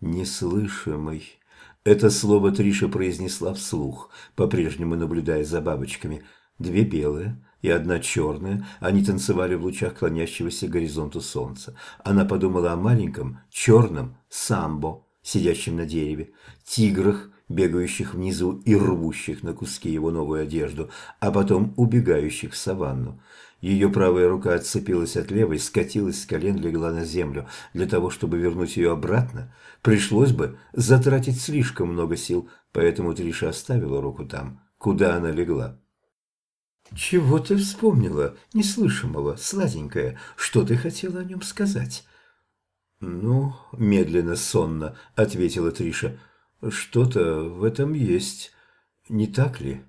Неслышимый. Это слово Триша произнесла вслух, по-прежнему наблюдая за бабочками. Две белые и одна черная, они танцевали в лучах клонящегося к горизонту солнца. Она подумала о маленьком черном самбо, сидящем на дереве, тиграх, бегающих внизу и рвущих на куски его новую одежду, а потом убегающих в саванну. Ее правая рука отцепилась от левой, скатилась с колен, легла на землю. Для того, чтобы вернуть ее обратно, пришлось бы затратить слишком много сил, поэтому Триша оставила руку там, куда она легла. «Чего ты вспомнила, неслышимого, сладенькая? Что ты хотела о нем сказать?» «Ну, медленно, сонно», — ответила Триша. «Что-то в этом есть, не так ли?»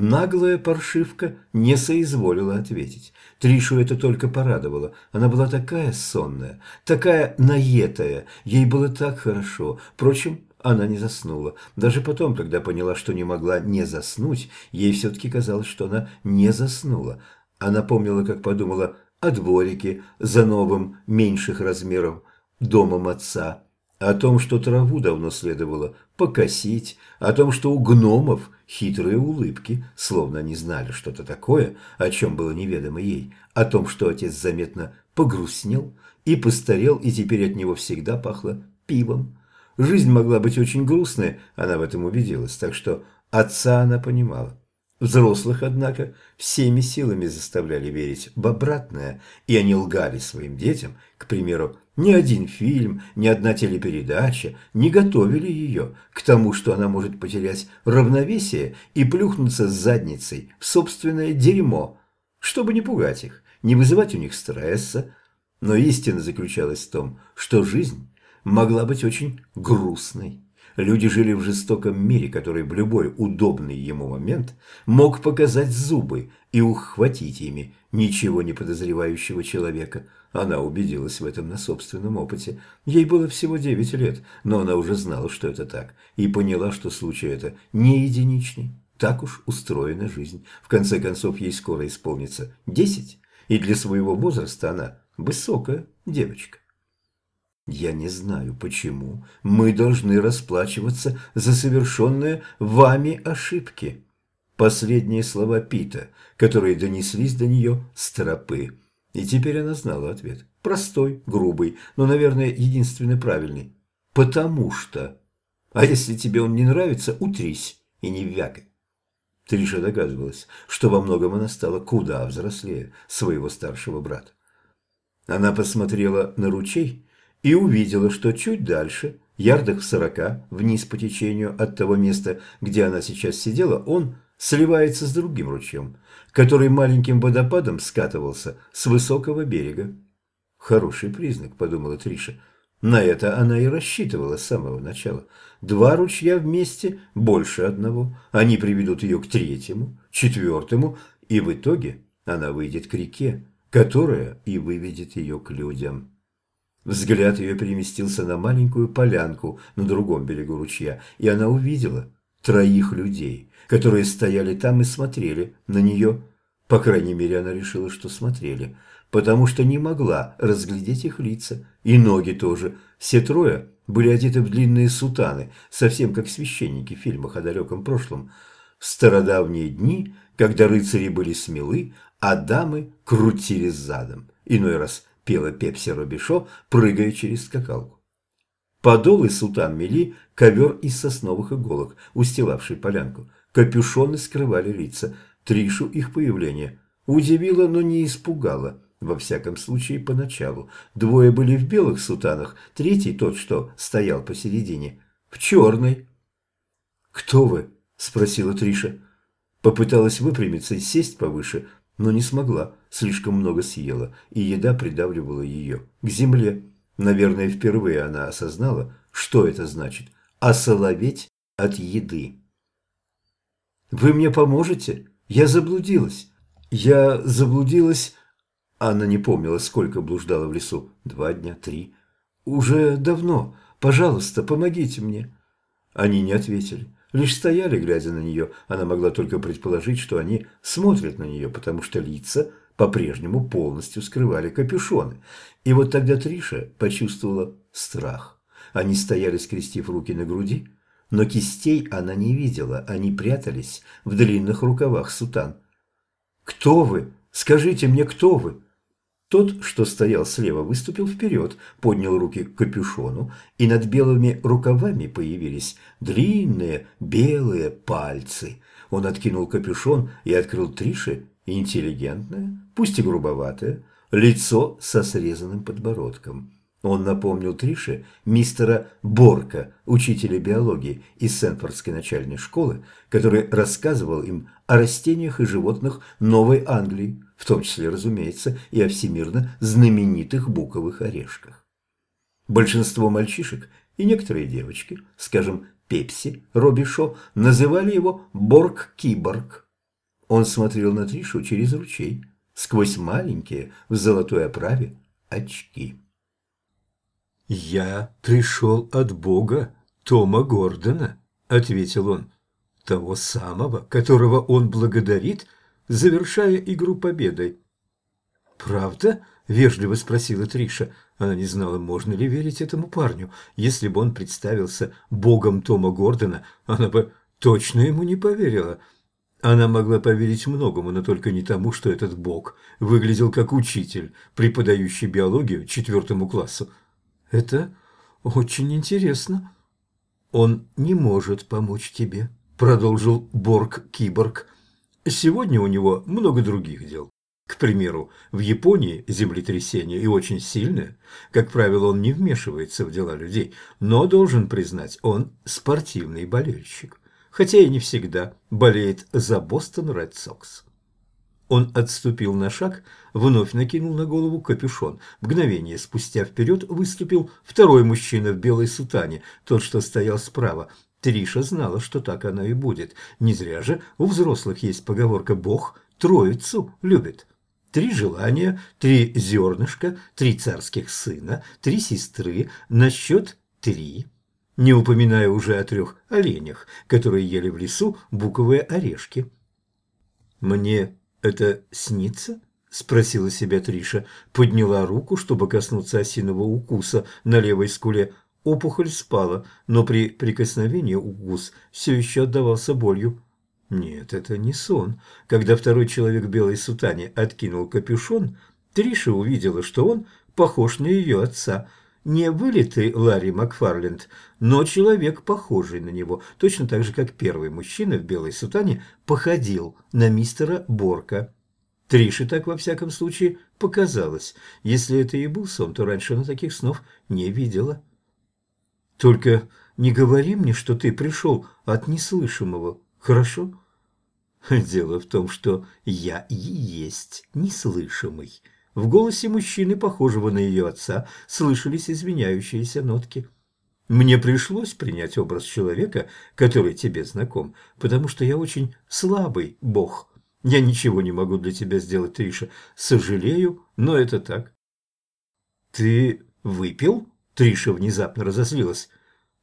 Наглая паршивка не соизволила ответить. Тришу это только порадовало. Она была такая сонная, такая наетая, ей было так хорошо. Впрочем, она не заснула. Даже потом, когда поняла, что не могла не заснуть, ей все-таки казалось, что она не заснула. Она помнила, как подумала о дворике за новым, меньших размеров домом отца, о том, что траву давно следовало покосить, о том, что у гномов хитрые улыбки, словно они знали что-то такое, о чем было неведомо ей, о том, что отец заметно погрустнел и постарел, и теперь от него всегда пахло пивом. Жизнь могла быть очень грустной, она в этом убедилась, так что отца она понимала. Взрослых, однако, всеми силами заставляли верить в обратное, и они лгали своим детям, к примеру, ни один фильм, ни одна телепередача не готовили ее к тому, что она может потерять равновесие и плюхнуться с задницей в собственное дерьмо, чтобы не пугать их, не вызывать у них стресса. Но истина заключалась в том, что жизнь могла быть очень грустной. Люди жили в жестоком мире, который в любой удобный ему момент мог показать зубы и ухватить ими ничего не подозревающего человека. Она убедилась в этом на собственном опыте. Ей было всего девять лет, но она уже знала, что это так, и поняла, что случай это не единичный. Так уж устроена жизнь. В конце концов, ей скоро исполнится десять, и для своего возраста она высокая девочка. Я не знаю, почему мы должны расплачиваться за совершенные вами ошибки. Последние слова Пита, которые донеслись до нее с тропы. И теперь она знала ответ. Простой, грубый, но, наверное, единственный правильный. Потому что. А если тебе он не нравится, утрись и не вякай. Триша догадывалась, что во многом она стала куда взрослее своего старшего брата. Она посмотрела на ручей, и увидела, что чуть дальше, ярдах в сорока, вниз по течению от того места, где она сейчас сидела, он сливается с другим ручьем, который маленьким водопадом скатывался с высокого берега. «Хороший признак», — подумала Триша. На это она и рассчитывала с самого начала. Два ручья вместе больше одного. Они приведут ее к третьему, четвертому, и в итоге она выйдет к реке, которая и выведет ее к людям. Взгляд ее переместился на маленькую полянку на другом берегу ручья, и она увидела троих людей, которые стояли там и смотрели на нее. По крайней мере, она решила, что смотрели, потому что не могла разглядеть их лица, и ноги тоже. Все трое были одеты в длинные сутаны, совсем как священники в фильмах о далеком прошлом. В стародавние дни, когда рыцари были смелы, а дамы крутились задом, иной раз пела Пепси Робишо, прыгая через скакалку. Подол и сутан мели ковер из сосновых иголок, устилавший полянку. Капюшоны скрывали лица. Тришу их появление удивило, но не испугало. Во всяком случае, поначалу. Двое были в белых сутанах, третий, тот, что стоял посередине, в черной. «Кто вы?» – спросила Триша. Попыталась выпрямиться и сесть повыше, но не смогла, слишком много съела, и еда придавливала ее к земле. Наверное, впервые она осознала, что это значит – осоловеть от еды. «Вы мне поможете? Я заблудилась. Я заблудилась...» Она не помнила, сколько блуждала в лесу. Два дня, три. «Уже давно. Пожалуйста, помогите мне». Они не ответили лишь стояли, глядя на нее. Она могла только предположить, что они смотрят на нее, потому что лица по-прежнему полностью скрывали капюшоны. И вот тогда Триша почувствовала страх. Они стояли, скрестив руки на груди, но кистей она не видела, они прятались в длинных рукавах сутан. «Кто вы? Скажите мне, кто вы?» Тот, что стоял слева, выступил вперед, поднял руки к капюшону, и над белыми рукавами появились длинные белые пальцы. Он откинул капюшон и открыл Трише интеллигентное, пусть и грубоватое, лицо со срезанным подбородком. Он напомнил Трише мистера Борка, учителя биологии из Сенфордской начальной школы, который рассказывал им о растениях и животных Новой Англии, в том числе, разумеется, и о всемирно знаменитых буковых орешках. Большинство мальчишек и некоторые девочки, скажем, Пепси, Робби Шо, называли его Борг-Киборг. Он смотрел на Тришу через ручей, сквозь маленькие в золотой оправе очки. «Я пришел от Бога Тома Гордона», — ответил он, — «того самого, которого он благодарит, завершая игру победой». «Правда?» – вежливо спросила Триша. Она не знала, можно ли верить этому парню. Если бы он представился богом Тома Гордона, она бы точно ему не поверила. Она могла поверить многому, но только не тому, что этот бог выглядел как учитель, преподающий биологию четвертому классу. Это очень интересно. Он не может помочь тебе, продолжил Борг-киборг. Сегодня у него много других дел. К примеру, в Японии землетрясение и очень сильное. Как правило, он не вмешивается в дела людей, но, должен признать, он спортивный болельщик. Хотя и не всегда болеет за Бостон Ред Сокс. Он отступил на шаг, вновь накинул на голову капюшон. Мгновение спустя вперед выступил второй мужчина в белой сутане, тот, что стоял справа. Триша знала, что так оно и будет. Не зря же у взрослых есть поговорка «Бог троицу любит». Три желания, три зернышка, три царских сына, три сестры, на счет три. Не упоминая уже о трех оленях, которые ели в лесу буковые орешки. «Мне «Это снится?» – спросила себя Триша. Подняла руку, чтобы коснуться осиного укуса на левой скуле. Опухоль спала, но при прикосновении укус все еще отдавался болью. Нет, это не сон. Когда второй человек в белой сутане откинул капюшон, Триша увидела, что он похож на ее отца – не вылитый Ларри Макфарленд, но человек, похожий на него, точно так же, как первый мужчина в белой сутане походил на мистера Борка. Трише так, во всяком случае, показалось. Если это и был сон, то раньше она таких снов не видела. «Только не говори мне, что ты пришел от неслышимого, хорошо?» «Дело в том, что я и есть неслышимый». В голосе мужчины, похожего на ее отца, слышались извиняющиеся нотки. «Мне пришлось принять образ человека, который тебе знаком, потому что я очень слабый бог. Я ничего не могу для тебя сделать, Триша. Сожалею, но это так». «Ты выпил?» Триша внезапно разозлилась.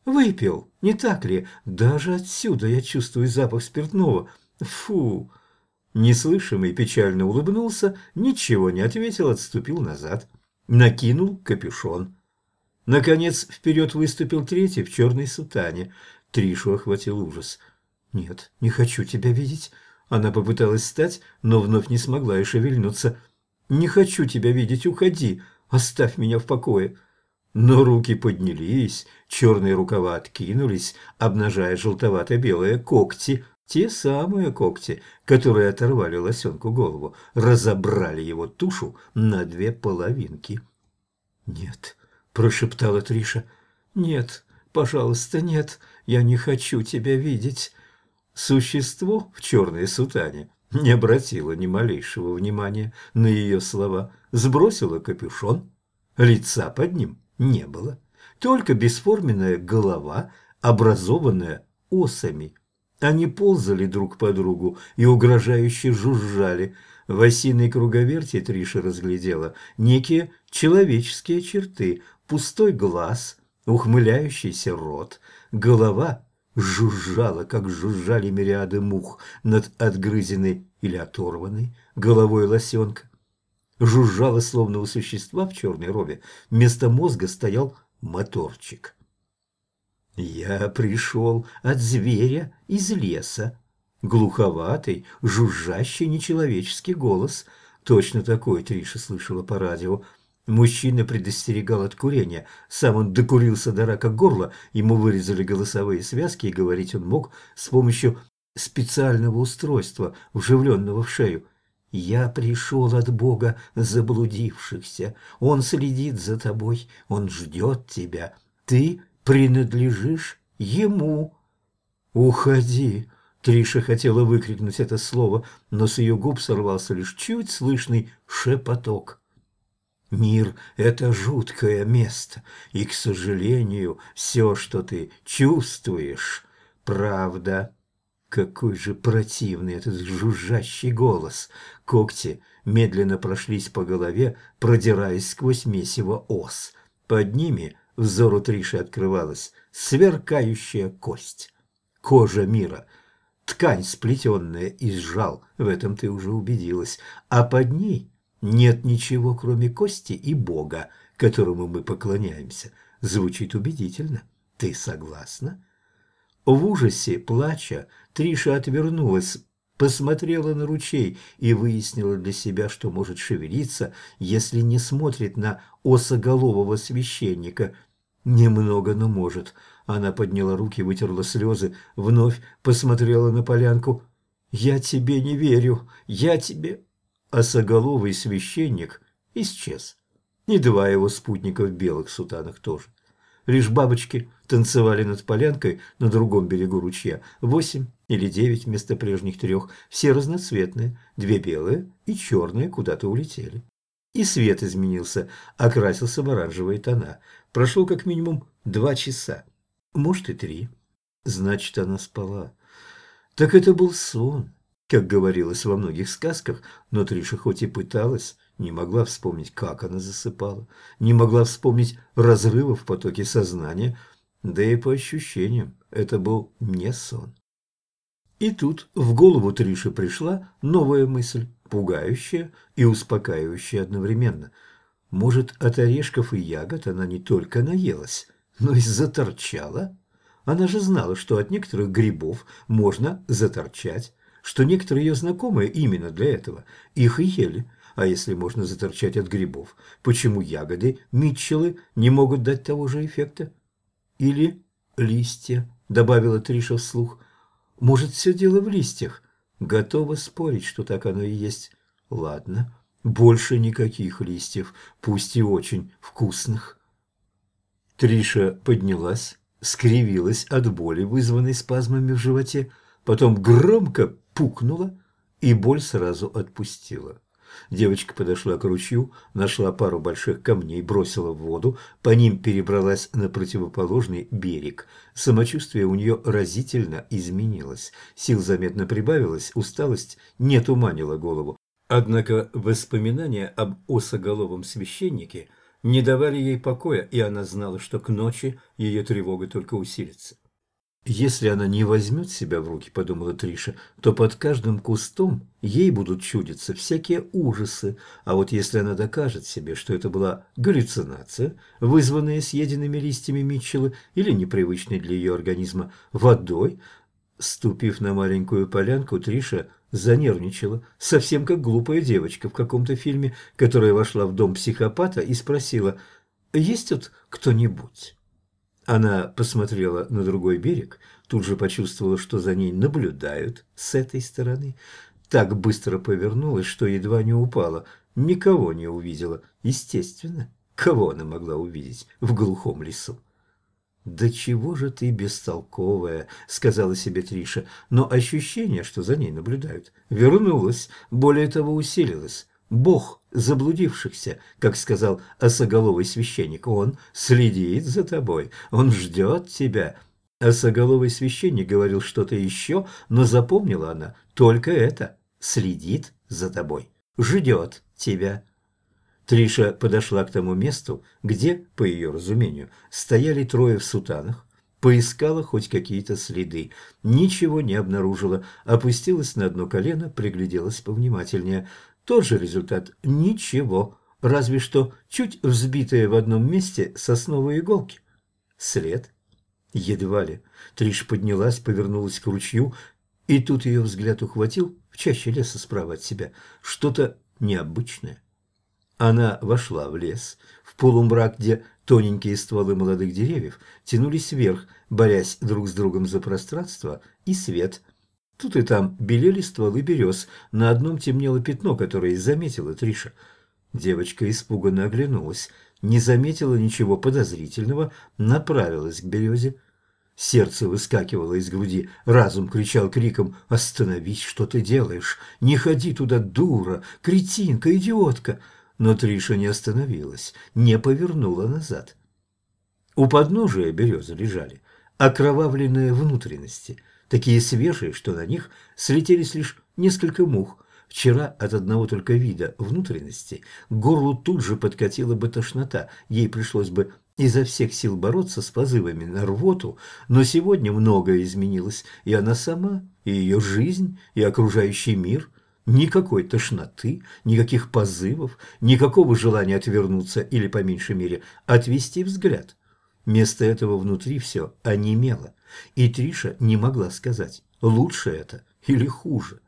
«Выпил, не так ли? Даже отсюда я чувствую запах спиртного. Фу!» Неслышимый печально улыбнулся, ничего не ответил, отступил назад. Накинул капюшон. Наконец вперед выступил третий в черной сутане. Тришу охватил ужас. «Нет, не хочу тебя видеть». Она попыталась встать, но вновь не смогла и шевельнуться. «Не хочу тебя видеть, уходи, оставь меня в покое». Но руки поднялись, черные рукава откинулись, обнажая желтовато-белые когти – те самые когти, которые оторвали лосенку голову, разобрали его тушу на две половинки. «Нет», – прошептала Триша, – «нет, пожалуйста, нет, я не хочу тебя видеть». Существо в черной сутане не обратило ни малейшего внимания на ее слова, сбросило капюшон, лица под ним не было, только бесформенная голова, образованная осами – они ползали друг по другу и угрожающе жужжали. В осиной круговерти Триша разглядела некие человеческие черты, пустой глаз, ухмыляющийся рот, голова жужжала, как жужжали мириады мух над отгрызенной или оторванной головой лосенка. Жужжало, словно у существа в черной робе, вместо мозга стоял моторчик. «Я пришел от зверя из леса». Глуховатый, жужжащий нечеловеческий голос. Точно такой Триша слышала по радио. Мужчина предостерегал от курения. Сам он докурился до рака горла, ему вырезали голосовые связки, и говорить он мог с помощью специального устройства, вживленного в шею. «Я пришел от Бога заблудившихся. Он следит за тобой, он ждет тебя. Ты принадлежишь ему». «Уходи!» Триша хотела выкрикнуть это слово, но с ее губ сорвался лишь чуть слышный шепоток. Мир – это жуткое место, и, к сожалению, все, что ты чувствуешь, правда. Какой же противный этот жужжащий голос. Когти медленно прошлись по голове, продираясь сквозь месиво ос. Под ними взору Триши открывалась сверкающая кость. Кожа мира – ткань, сплетенная из жал, в этом ты уже убедилась, а под ней нет ничего, кроме кости и Бога, которому мы поклоняемся. Звучит убедительно. Ты согласна? В ужасе, плача, Триша отвернулась, посмотрела на ручей и выяснила для себя, что может шевелиться, если не смотрит на осоголового священника. Немного, но может. Она подняла руки, вытерла слезы, вновь посмотрела на полянку. «Я тебе не верю, я тебе...» Осоголовый священник исчез. И два его спутника в белых сутанах тоже. Лишь бабочки танцевали над полянкой на другом берегу ручья. Восемь или девять вместо прежних трех. Все разноцветные. Две белые и черные куда-то улетели. И свет изменился, окрасился в оранжевые тона. Прошло как минимум два часа. Может и три. Значит, она спала. Так это был сон как говорилось во многих сказках, но Триша хоть и пыталась, не могла вспомнить, как она засыпала, не могла вспомнить разрывы в потоке сознания, да и по ощущениям это был не сон. И тут в голову Триши пришла новая мысль, пугающая и успокаивающая одновременно. Может, от орешков и ягод она не только наелась, но и заторчала? Она же знала, что от некоторых грибов можно заторчать, что некоторые ее знакомые именно для этого их и ели. А если можно заторчать от грибов, почему ягоды Митчеллы не могут дать того же эффекта? Или листья, добавила Триша вслух. Может, все дело в листьях? Готова спорить, что так оно и есть. Ладно, больше никаких листьев, пусть и очень вкусных. Триша поднялась, скривилась от боли, вызванной спазмами в животе, потом громко пукнула, и боль сразу отпустила. Девочка подошла к ручью, нашла пару больших камней, бросила в воду, по ним перебралась на противоположный берег. Самочувствие у нее разительно изменилось. Сил заметно прибавилось, усталость не туманила голову. Однако воспоминания об осоголовом священнике не давали ей покоя, и она знала, что к ночи ее тревога только усилится. «Если она не возьмет себя в руки, — подумала Триша, — то под каждым кустом ей будут чудиться всякие ужасы, а вот если она докажет себе, что это была галлюцинация, вызванная съеденными листьями Митчелла или непривычной для ее организма водой, ступив на маленькую полянку, Триша занервничала, совсем как глупая девочка в каком-то фильме, которая вошла в дом психопата и спросила «Есть тут кто-нибудь?» Она посмотрела на другой берег, тут же почувствовала, что за ней наблюдают с этой стороны. Так быстро повернулась, что едва не упала. Никого не увидела. Естественно, кого она могла увидеть в глухом лесу? «Да чего же ты бестолковая», — сказала себе Триша, но ощущение, что за ней наблюдают, вернулось, более того усилилось. Бог заблудившихся, как сказал осоголовый священник. Он следит за тобой, он ждет тебя. Осоголовый священник говорил что-то еще, но запомнила она только это. Следит за тобой, ждет тебя. Триша подошла к тому месту, где, по ее разумению, стояли трое в сутанах, поискала хоть какие-то следы, ничего не обнаружила, опустилась на одно колено, пригляделась повнимательнее – тот же результат – ничего, разве что чуть взбитые в одном месте сосновые иголки. След. Едва ли. Триш поднялась, повернулась к ручью, и тут ее взгляд ухватил в чаще леса справа от себя что-то необычное. Она вошла в лес, в полумрак, где тоненькие стволы молодых деревьев тянулись вверх, борясь друг с другом за пространство и свет. Тут и там белели стволы берез, на одном темнело пятно, которое заметила Триша. Девочка испуганно оглянулась, не заметила ничего подозрительного, направилась к березе. Сердце выскакивало из груди, разум кричал криком «Остановись, что ты делаешь! Не ходи туда, дура, кретинка, идиотка!» Но Триша не остановилась, не повернула назад. У подножия березы лежали окровавленные внутренности, такие свежие, что на них слетелись лишь несколько мух. Вчера от одного только вида внутренности к горлу тут же подкатила бы тошнота, ей пришлось бы изо всех сил бороться с позывами на рвоту, но сегодня многое изменилось, и она сама, и ее жизнь, и окружающий мир – Никакой тошноты, никаких позывов, никакого желания отвернуться или, по меньшей мере, отвести взгляд. Вместо этого внутри все онемело, и Триша не могла сказать, лучше это или хуже.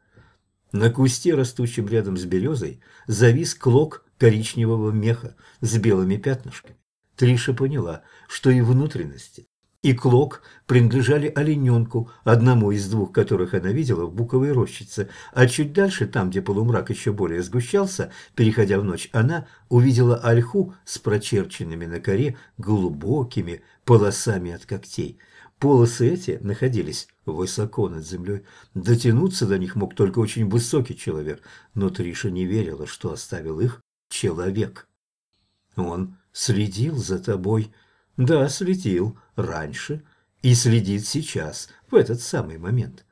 На кусте, растущем рядом с березой, завис клок коричневого меха с белыми пятнышками. Триша поняла, что и внутренности, и клок принадлежали олененку, одному из двух которых она видела в буковой рощице, а чуть дальше, там, где полумрак еще более сгущался, переходя в ночь, она увидела ольху с прочерченными на коре глубокими полосами от когтей. Полосы эти находились высоко над землей. Дотянуться до них мог только очень высокий человек, но Триша не верила, что оставил их человек. «Он следил за тобой», да, следил раньше и следит сейчас, в этот самый момент.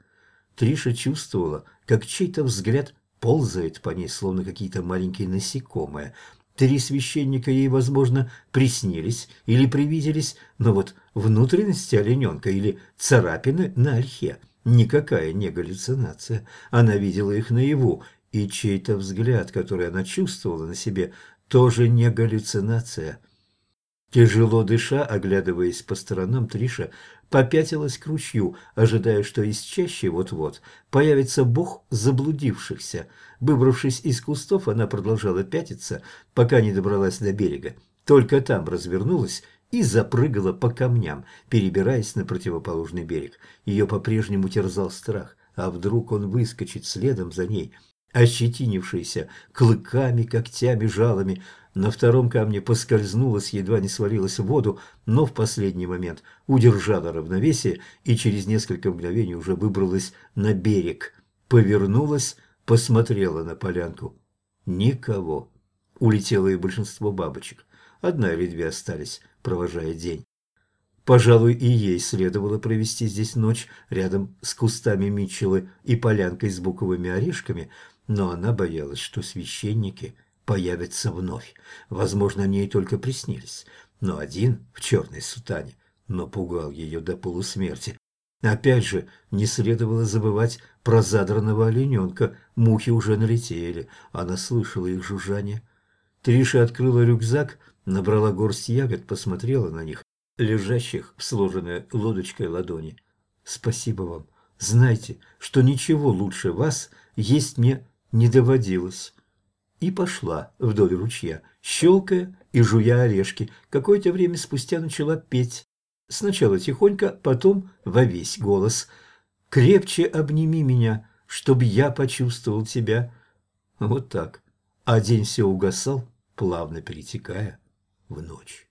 Триша чувствовала, как чей-то взгляд ползает по ней, словно какие-то маленькие насекомые. Три священника ей, возможно, приснились или привиделись, но вот внутренности олененка или царапины на ольхе – никакая не галлюцинация. Она видела их наяву, и чей-то взгляд, который она чувствовала на себе, тоже не галлюцинация – Тяжело дыша, оглядываясь по сторонам, Триша попятилась к ручью, ожидая, что из чащи вот-вот появится бог заблудившихся. Выбравшись из кустов, она продолжала пятиться, пока не добралась до берега. Только там развернулась и запрыгала по камням, перебираясь на противоположный берег. Ее по-прежнему терзал страх. А вдруг он выскочит следом за ней, ощетинившийся клыками, когтями, жалами, на втором камне поскользнулась, едва не свалилась в воду, но в последний момент удержала равновесие и через несколько мгновений уже выбралась на берег. Повернулась, посмотрела на полянку. Никого. Улетело и большинство бабочек. Одна или две остались, провожая день. Пожалуй, и ей следовало провести здесь ночь рядом с кустами Митчеллы и полянкой с буковыми орешками, но она боялась, что священники – появятся вновь. Возможно, они ей только приснились. Но один в черной сутане напугал ее до полусмерти. Опять же, не следовало забывать про задранного олененка. Мухи уже налетели. Она слышала их жужжание. Триша открыла рюкзак, набрала горсть ягод, посмотрела на них, лежащих в сложенной лодочкой ладони. «Спасибо вам. Знайте, что ничего лучше вас есть мне не доводилось» и пошла вдоль ручья, щелкая и жуя орешки. Какое-то время спустя начала петь. Сначала тихонько, потом во весь голос. «Крепче обними меня, чтобы я почувствовал тебя». Вот так. А день все угасал, плавно перетекая в ночь.